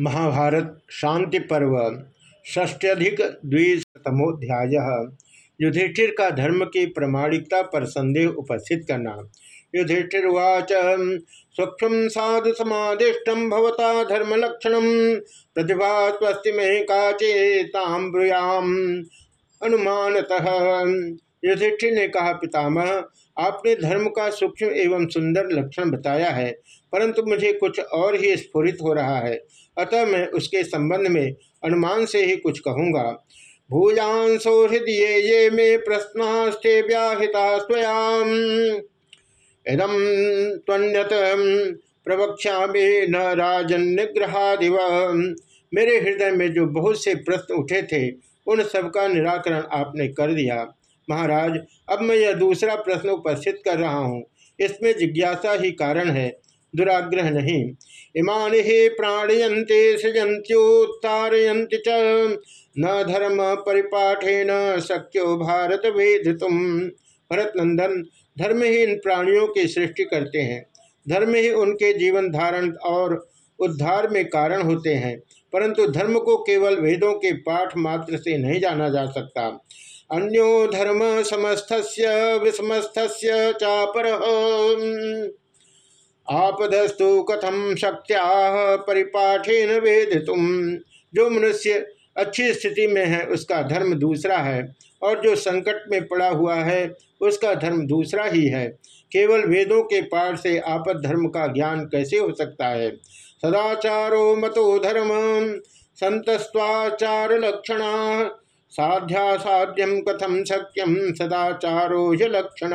महाभारत शांति पर्व, षष्ट्यधिक द्विशतमोध्याय, युधिष्ठिर का धर्म की प्रमाणिकता पर संदेह उपस्थित करना। युधिष्ठिर्वाच सूक्ष्म साधु समादिष्टम भवता धर्मलक्षण प्रतिभा स्वस्ति में काचेताम अनुमानतः युधिष्ठिर ने कहा, पितामह, आपने धर्म का सूक्ष्म एवं सुंदर लक्षण बताया है, परंतु मुझे कुछ और ही स्फुरित हो रहा है। अतः मैं उसके संबंध में अनुमान से ही कुछ कहूँगा। भूयांसो हृदय ये मे प्रश्नास्ते व्याहिता स्वयाम इदम प्रवक्षा न राजन निग्रहादिव मेरे हृदय में जो बहुत से प्रश्न उठे थे, उन सबका निराकरण आपने कर दिया। महाराज, अब मैं यह दूसरा प्रश्न उपस्थित कर रहा हूँ। इसमें जिज्ञासा ही कारण है। दुराग्रह नहीं। इमान ही प्राणयंते सृजंत्योत्तारयंत च। न धर्म परिपाठे न शक्यो भारत वेद तुम भरत नंदन धर्म ही इन प्राणियों की सृष्टि करते हैं। धर्म ही उनके जीवन धारण और उद्धार में कारण होते हैं। परंतु धर्म को केवल वेदों के पाठ मात्र से नहीं जाना जा सकता। अन्यो धर्म समस्थस्य विषमस्थस्य चापर। आपदस्तु कथम शक्त्या परिपाठेन वेद तुम जो मनुष्य अच्छी स्थिति में है, उसका धर्म दूसरा है, और जो संकट में पड़ा हुआ है, उसका धर्म दूसरा ही है। केवल वेदों के पाठ से आपद धर्म का ज्ञान कैसे हो सकता है? सदाचारो मतो धर्म संतस्वाचार लक्षण साध्या साध्यम कथम शक्यम सदाचारो लक्षण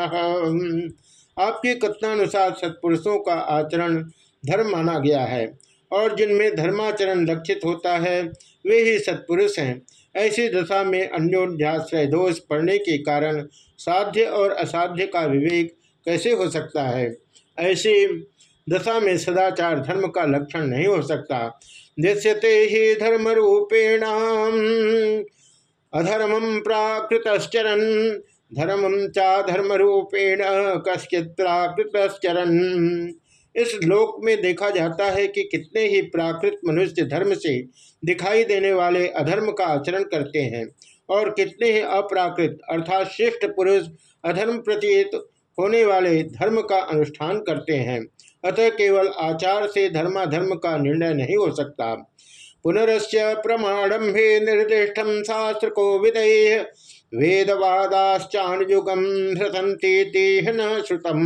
आपके कथनानुसार सत्पुरुषों का आचरण धर्म माना गया है और जिनमें धर्माचरण लक्षित होता है, वे ही सत्पुरुष हैं। ऐसी दशा में अन्योध्याश्रय दोष पड़ने के कारण साध्य और असाध्य का विवेक कैसे हो सकता है? ऐसी दशा में सदाचार धर्म का लक्षण नहीं हो सकता। दृश्यते ही धर्म रूपेण अधर्मम प्राकृतश्चरन धर्मम चा धर्म रूपेण इस लोक में देखा जाता है कि कितने ही प्राकृत मनुष्य धर्म से दिखाई देने वाले अधर्म का आचरण करते हैं और कितने ही अप्राकृत अर्थात श्रेष्ठ पुरुष अधर्म प्रतीत होने वाले धर्म का अनुष्ठान करते हैं। अतः केवल आचार से धर्माधर्म का निर्णय नहीं हो सकता। पुनरस्य प्रमाणम्भे निर्दिष्ट शास्त्र को विदय वेदवादाश्चानुयुगम हृतंती न श्रुतम।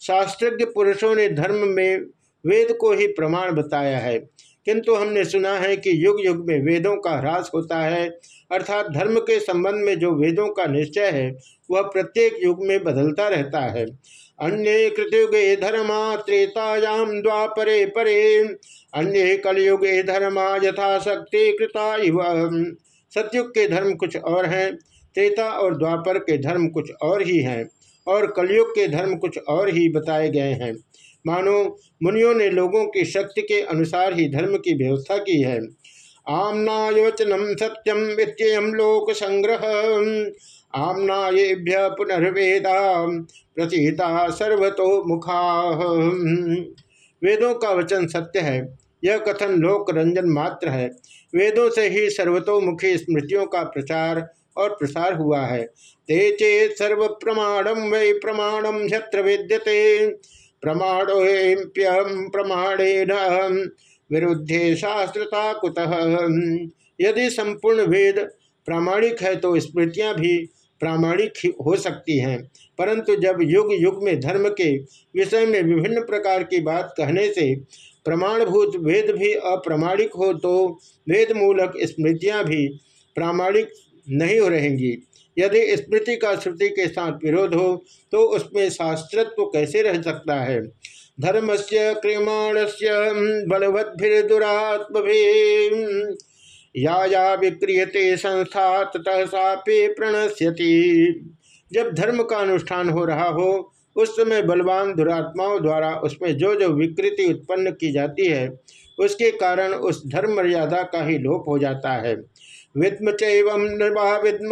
शास्त्रज्ञ पुरुषों ने धर्म में वेद को ही प्रमाण बताया है। किंतु हमने सुना है कि युग युग में वेदों का ह्रास होता है, अर्थात धर्म के संबंध में जो वेदों का निश्चय है, वह प्रत्येक युग में बदलता रहता है। अन्य कृतयुगे धर्मा त्रेतायाम द्वापरे परे, अन्य कलयुगे धर्मा यथाशक्ति कृता इव। सत्युग के धर्म कुछ और हैं, त्रेता और द्वापर के धर्म कुछ और ही हैं, और कलयुग के धर्म कुछ और ही बताए गए हैं। मानो मुनियों ने लोगों की शक्ति के अनुसार ही धर्म की व्यवस्था की है। आमनायोचनम सत्यम वित्ययम लोक संग्रह आमनाएभ्य पुनर्वेदा प्रचीता सर्वतो मुखा। वेदों का वचन सत्य है। यह कथन लोक रंजन मात्र है। वेदों से ही सर्वतोमुखी स्मृतियों का प्रचार और प्रसार हुआ है। ते चेत सर्व प्रमाणम वै प्रमाणम छत्र विद्यते। प्रमाणोप्यम प्रमाणेन विरुद्धे शास्त्रता कुतः? यदि संपूर्ण वेद प्रामाणिक है तो स्मृतियाँ भी प्रामाणिक हो सकती हैं। परंतु जब युग युग में धर्म के विषय में विभिन्न प्रकार की बात कहने से प्रमाणभूत वेद भी अप्रामाणिक हो तो वेद मूलक स्मृतियाँ भी प्रामाणिक नहीं हो रहेंगी। यदि स्मृति का श्रुति के साथ विरोध हो तो उसमें शास्त्रत्व कैसे रह सकता है? धर्म से क्रियमाण से बलवद्भिर्दुरात्म या या विक्रियते संस्था, ततः सापे प्रणश्यति। जब धर्म का अनुष्ठान हो रहा हो, उस समय बलवान दुरात्माओं द्वारा उसमें जो जो विकृति उत्पन्न की जाती है, उसके कारण उस धर्म मर्यादा का ही लोप हो जाता है। विद्म चैवम विद्म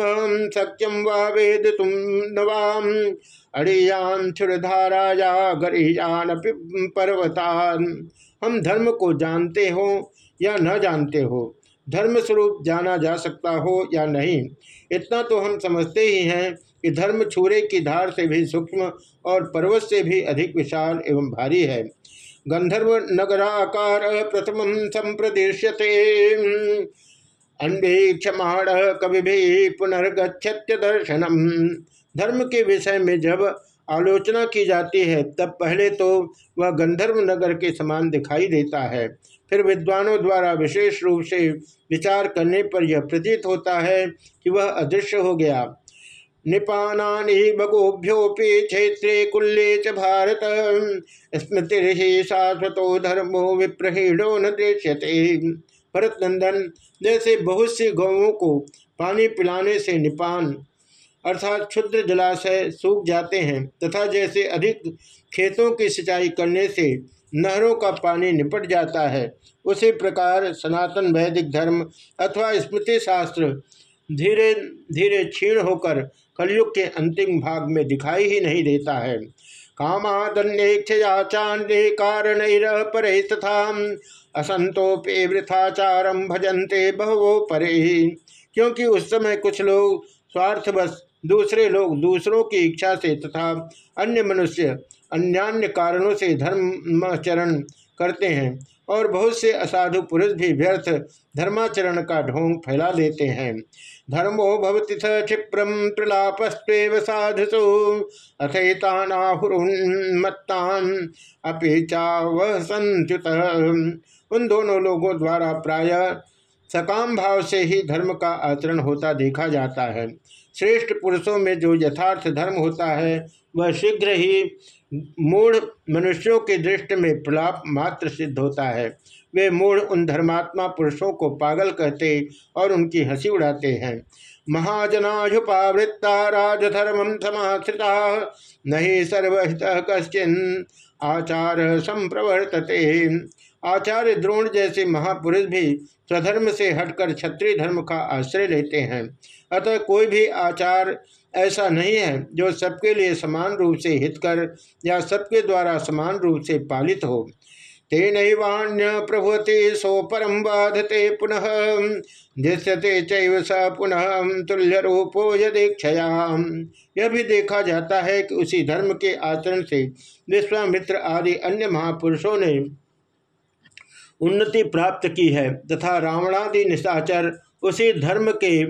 सक्यम वा वेद तुम नवाम। अड़ियान क्षुरधाराया गरियान पर्वतान। हम धर्म को जानते हो या न जानते हो? धर्म स्वरूप जाना जा सकता हो या नहीं? इतना तो हम समझते ही हैं कि धर्म छुरे की धार से भी सूक्ष्म और पर्वत से भी अधिक विशाल एवं भारी है। गंधर्व नगराकार प्रथम संप्रदेश्यते। अन्वेक्षमाण कवि भी पुनर्गछत्य दर्शनम। धर्म के विषय में जब आलोचना की जाती है, तब पहले तो वह गंधर्व नगर के समान दिखाई देता है। फिर विद्वानों द्वारा विशेष रूप से विचार करने पर यह प्रतीत होता है कि वह अदृश्य हो गया। निपानी बगोभ्योपि क्षेत्रे कुल्ले च भारत। स्मृति शाश्वतो धर्मो विप्रहीणो न दृश्यते। भरत नंदन जैसे बहुत सी गौों को पानी पिलाने से निपान, अर्थात क्षुद्र जलाशय सूख जाते हैं, तथा जैसे अधिक खेतों की सिंचाई करने से नहरों का पानी निपट जाता है, उसी प्रकार सनातन वैदिक धर्म अथवा स्मृति शास्त्र धीरे धीरे क्षीण होकर कलयुग के अंतिम भाग में दिखाई ही नहीं देता है। कामादन्येक्षया चांदे कारण पर तथा असंतोपे वृथाचारम भजन्ते बहुवो परे क्योंकि उस समय कुछ लोग स्वार्थवश दूसरे लोग दूसरों की इच्छा से तथा अन्य मनुष्य अन्यान्य कारणों से धर्माचरण करते हैं और बहुत से असाधु पुरुष भी व्यर्थ धर्माचरण का ढोंग फैला देते हैं। धर्मो भवति स क्षिप्रम प्रलापस्व साधुसु। संच्युत उन दोनों लोगों द्वारा प्राय सकाम भाव से ही धर्म का आचरण होता देखा जाता है। श्रेष्ठ पुरुषों में जो यथार्थ धर्म होता है, वह शीघ्र ही मूढ़ मनुष्यों के दृष्टि में प्रलाप मात्र सिद्ध होता है। वे मूढ़ उन धर्मात्मा पुरुषों को पागल कहते और उनकी हँसी उड़ाते हैं। महाजनायुपावृत्ता राजधर्म समाश्रिता, नहीं सर्वहित कश्चिन आचार संप्रवर्तते। आचार्य द्रोण जैसे महापुरुष भी स्वधर्म से हटकर क्षत्रिय धर्म का आश्रय लेते हैं। अतः कोई भी आचार ऐसा नहीं है जो सबके लिए समान रूप से हितकर या सबके द्वारा समान रूप से पालित हो। तेन वाण्य प्रभुते सो परम बाधते पुनः। दृश्यते चैव स पुनः तुल्य रूपो यदीक्षया यह भी देखा जाता है कि उसी धर्म के आचरण से विश्वामित्र आदि अन्य महापुरुषों ने उन्नति प्राप्त की है तथा रावणादि निशाचर उसी धर्म के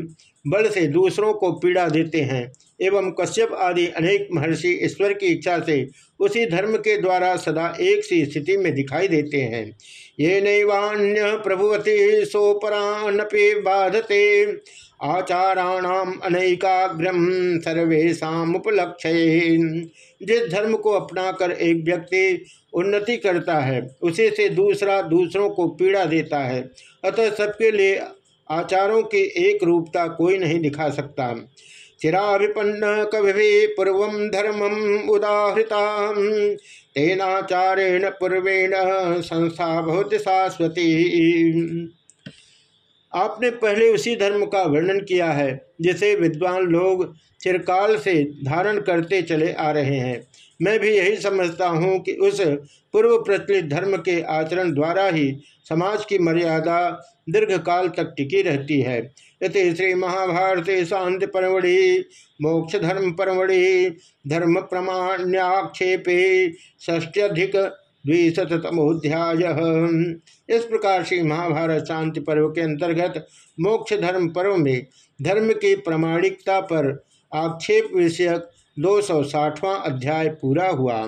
बल से दूसरों को पीड़ा देते हैं। एवं कश्यप आदि अनेक महर्षि ईश्वर की इच्छा से उसी धर्म के द्वारा सदा एक सी स्थिति में दिखाई देते हैं। ये नैवान्य प्रभुवती सोपरानपे बाधते। आचाराणाम अनेकाग्रम सर्वेशा उपलक्ष्य जिस धर्म को अपनाकर एक व्यक्ति उन्नति करता है, उसी से दूसरा दूसरों को पीड़ा देता है, अतः सबके लिए आचारों की एक रूपता कोई नहीं दिखा सकता। चिराभिपन्न कवि पूर्व धर्मम उदाहृता तेनाचारेण पूर्वेण संस्था बहुत शाश्वती आपने पहले उसी धर्म का वर्णन किया है, जिसे विद्वान लोग चिरकाल से धारण करते चले आ रहे हैं। मैं भी यही समझता हूँ कि उस पूर्व प्रचलित धर्म के आचरण द्वारा ही समाज की मर्यादा दीर्घ काल तक टिकी रहती है। इति श्री महाभारत शांति परमढ़ि, मोक्ष धर्म परमढ़ि, धर्म प्रमाण्याक्षेपे ष्ट्यधिक द्विशतमोध्याय इस प्रकार से महाभारत शांति पर्व के अंतर्गत मोक्ष धर्म पर्व में धर्म की प्रमाणिकता पर आक्षेप विषयक दो सौ अध्याय पूरा हुआ।